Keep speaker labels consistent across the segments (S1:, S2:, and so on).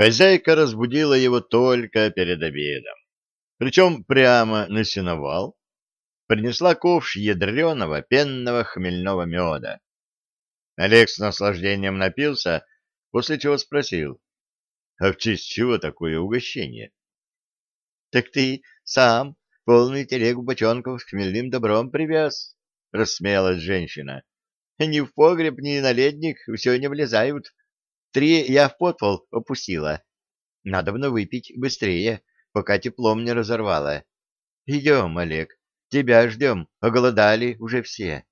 S1: Хозяйка разбудила его только перед обедом. Причем прямо на сеновал принесла ковш ядреного пенного хмельного меда. Олег с наслаждением напился, после чего спросил, а в честь чего такое угощение? — Так ты сам полный телегу бочонков с хмельным добром привез, — рассмеялась женщина. — Ни в погреб, ни на ледник все не влезают. Три я в подпол опустила. Надо бы выпить быстрее, пока теплом не разорвало. Идем, Олег, тебя ждем, оголодали уже все.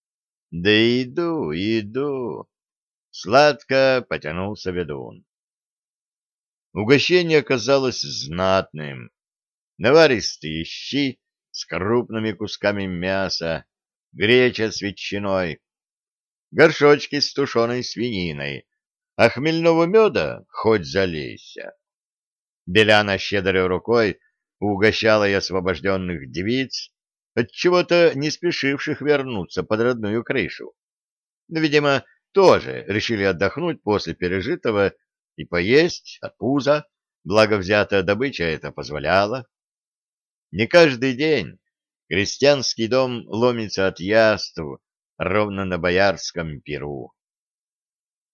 S1: — Да иду, иду. Сладко потянулся ведун. Угощение оказалось знатным. Наваристые щи с крупными кусками мяса, греча с ветчиной, горшочки с тушеной свининой, а хмельного меда хоть залейся. Беляна щедрой рукой угощала и освобожденных девиц, от чего-то не спешивших вернуться под родную крышу. Видимо, тоже решили отдохнуть после пережитого и поесть от пуза, благо взятая добыча это позволяла. Не каждый день крестьянский дом ломится от яств ровно на боярском перу.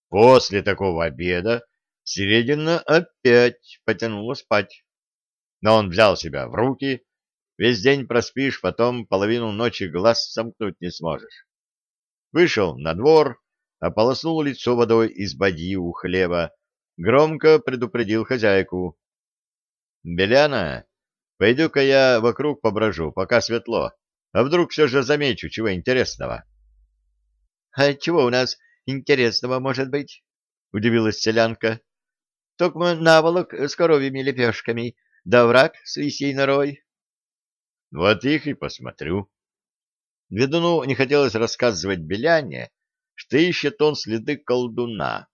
S1: После такого обеда Середина опять потянула спать. Но он взял себя в руки, весь день проспишь, потом половину ночи глаз сомкнуть не сможешь. Вышел на двор, ополоснул лицо водой из бадьи у хлеба, громко предупредил хозяйку. — Беляна, пойду-ка я вокруг поброжу, пока светло, а вдруг все же замечу чего интересного. — А чего у нас интересного может быть? — удивилась селянка. — Только наволок с коровьими лепешками, да враг с лисьей норой. — Вот их и посмотрю. Ведуну не хотелось рассказывать Беляне, что ищет он следы колдуна,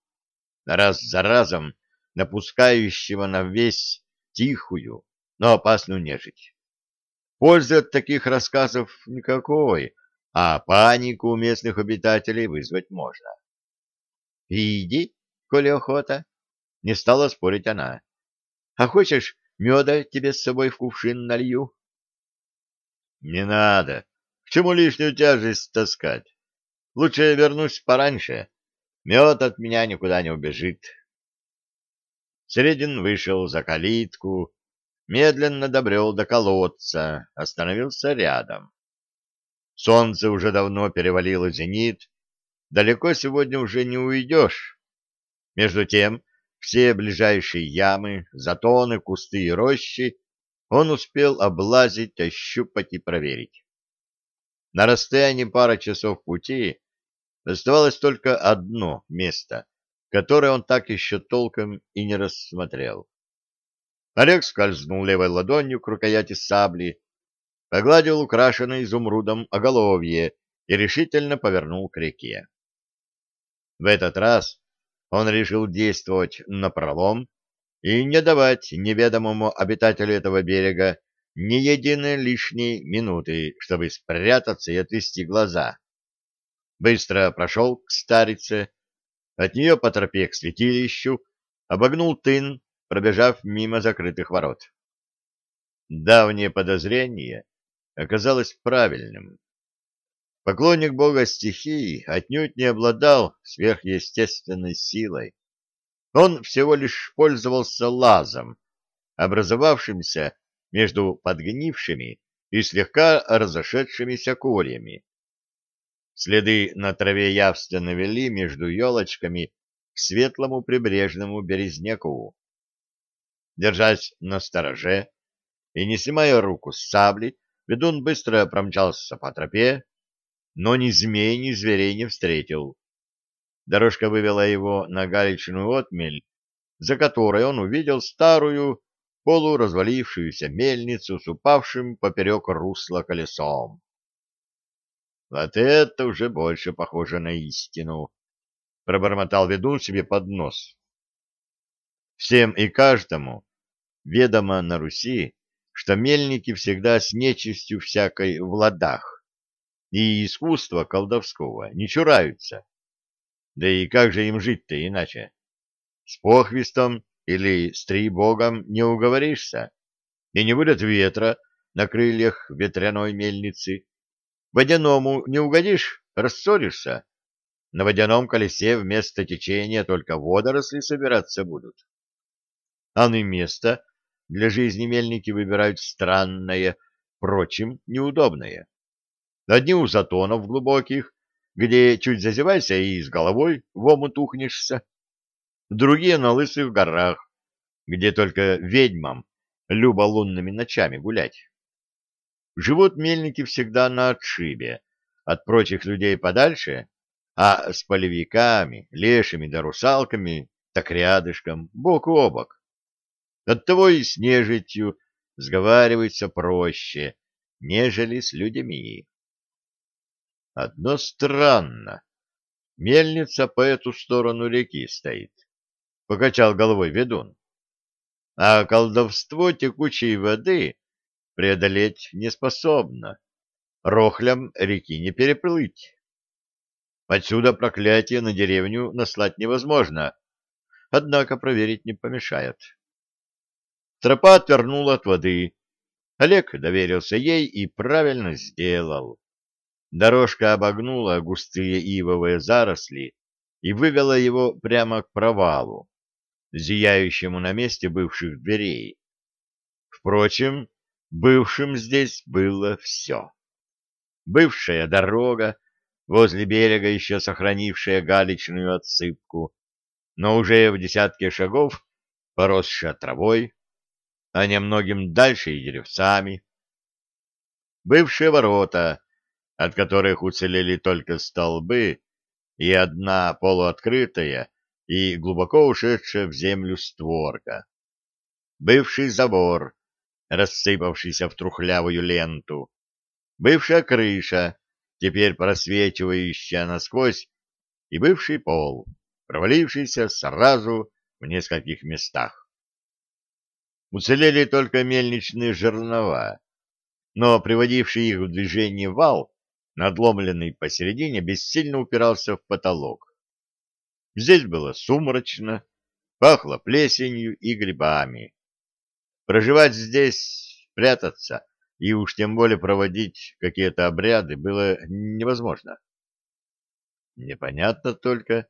S1: раз за разом напускающего на весь тихую, но опасную нежить. Пользы от таких рассказов никакой, а панику у местных обитателей вызвать можно. — Иди, коли охота, — не стала спорить она. — А хочешь, меда тебе с собой в кувшин налью? — Не надо. К чему лишнюю тяжесть таскать? Лучше вернусь пораньше. Мед от меня никуда не убежит. Середин вышел за калитку, медленно добрел до колодца, остановился рядом. Солнце уже давно перевалило зенит, далеко сегодня уже не уйдешь. Между тем, все ближайшие ямы, затоны, кусты и рощи он успел облазить, ощупать и проверить. На расстоянии пары часов пути оставалось только одно место, которое он так еще толком и не рассмотрел. Олег скользнул левой ладонью к рукояти сабли, погладил украшенное изумрудом оголовье и решительно повернул к реке. В этот раз он решил действовать напролом и не давать неведомому обитателю этого берега ни единой лишней минуты, чтобы спрятаться и отвести глаза. Быстро прошел к старице, от нее по тропе к святилищу, обогнул тын, пробежав мимо закрытых ворот. Давнее подозрение оказалось правильным. Поклонник бога стихий отнюдь не обладал сверхъестественной силой. Он всего лишь пользовался лазом, образовавшимся между подгнившими и слегка разошедшимися кольями. Следы на траве явственно вели между елочками к светлому прибрежному березняку. Держась на стороже и не снимая руку с сабли, ведун быстро промчался по тропе, но ни змей, ни зверей не встретил. Дорожка вывела его на галечную отмель, за которой он увидел старую, полуразвалившуюся мельницу с упавшим поперек русла колесом. Вот это уже больше похоже на истину, — пробормотал ведун себе под нос. Всем и каждому ведомо на Руси, что мельники всегда с нечистью всякой в ладах, и искусства колдовского не чураются. Да и как же им жить-то иначе? С похвистом или с богом не уговоришься, и не будет ветра на крыльях ветряной мельницы. Водяному не угодишь, рассоришься. На водяном колесе вместо течения только водоросли собираться будут. А на место для жизни мельники выбирают странное, впрочем, неудобное. Одни у затонов глубоких, где чуть зазевайся и с головой в омут ухнешься. Другие на лысых горах, где только ведьмам любо лунными ночами гулять. Живут мельники всегда на отшибе, от прочих людей подальше, а с полевиками, лешими да русалками так рядышком, бок о бок. Оттого и с нежитью сговаривается проще, нежели с людьми. Одно странно. Мельница по эту сторону реки стоит, — покачал головой ведун. А колдовство текучей воды преодолеть не способно. Рохлям реки не переплыть. Отсюда проклятие на деревню наслать невозможно, однако проверить не помешает. Тропа отвернула от воды. Олег доверился ей и правильно сделал. Дорожка обогнула густые ивовые заросли и вывела его прямо к провалу, зияющему на месте бывших дверей. Впрочем, бывшим здесь было все. Бывшая дорога, возле берега еще сохранившая галечную отсыпку, но уже в десятке шагов поросшая травой, а немногим дальше и деревцами. Бывшие ворота, от которых уцелели только столбы и одна полуоткрытая и глубоко ушедшая в землю створка. Бывший забор, рассыпавшийся в трухлявую ленту. Бывшая крыша, теперь просвечивающая насквозь, и бывший пол, провалившийся сразу в нескольких местах. Уцелели только мельничные жернова, но приводивший их в движение вал, надломленный посередине, бессильно упирался в потолок. Здесь было сумрачно, пахло плесенью и грибами. Проживать здесь, прятаться и уж тем более проводить какие-то обряды было невозможно. Непонятно только,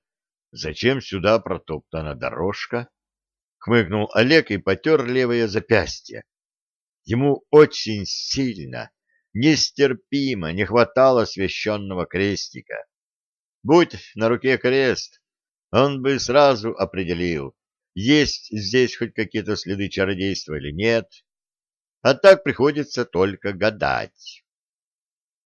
S1: зачем сюда протоптана дорожка, хмыкнул Олег и потер левое запястье. Ему очень сильно, нестерпимо не хватало священного крестика. Будь на руке крест, он бы сразу определил, есть здесь хоть какие-то следы чародейства или нет, а так приходится только гадать.